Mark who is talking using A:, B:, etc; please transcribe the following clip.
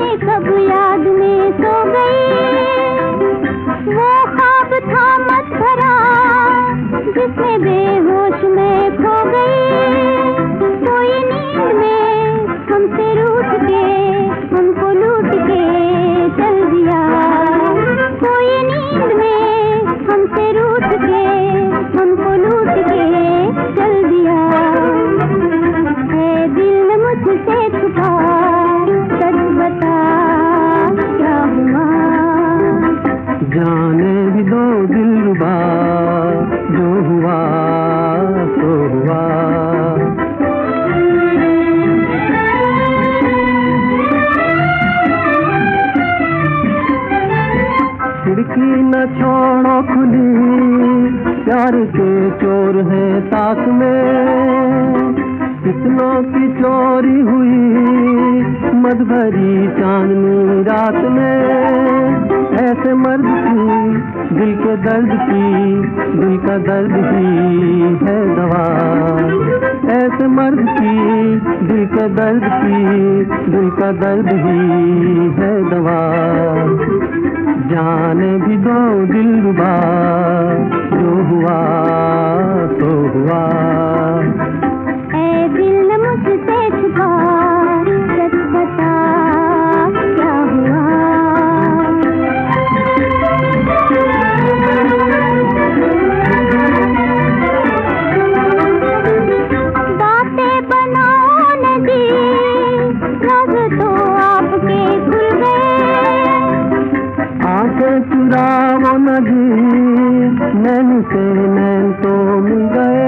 A: कब याद में सो गई।
B: भी दो दिल रुबा, जो हुआ तो हुआ। खिड़की न छोड़ो खुली, प्यार के चोर है ताक में। कितनों की चोरी हुई। मद भरी चांदनी रात में ऐसे मर्द की दिल के दर्द की, दिल का दर्द ही है दवा। ऐसे मर्द की दिल के दर्द की, दिल का दर्द ही है दवा। जाने भी दो दिल रुबा। आँखें चुराओ नदी नैन से नैन तो मिल गए।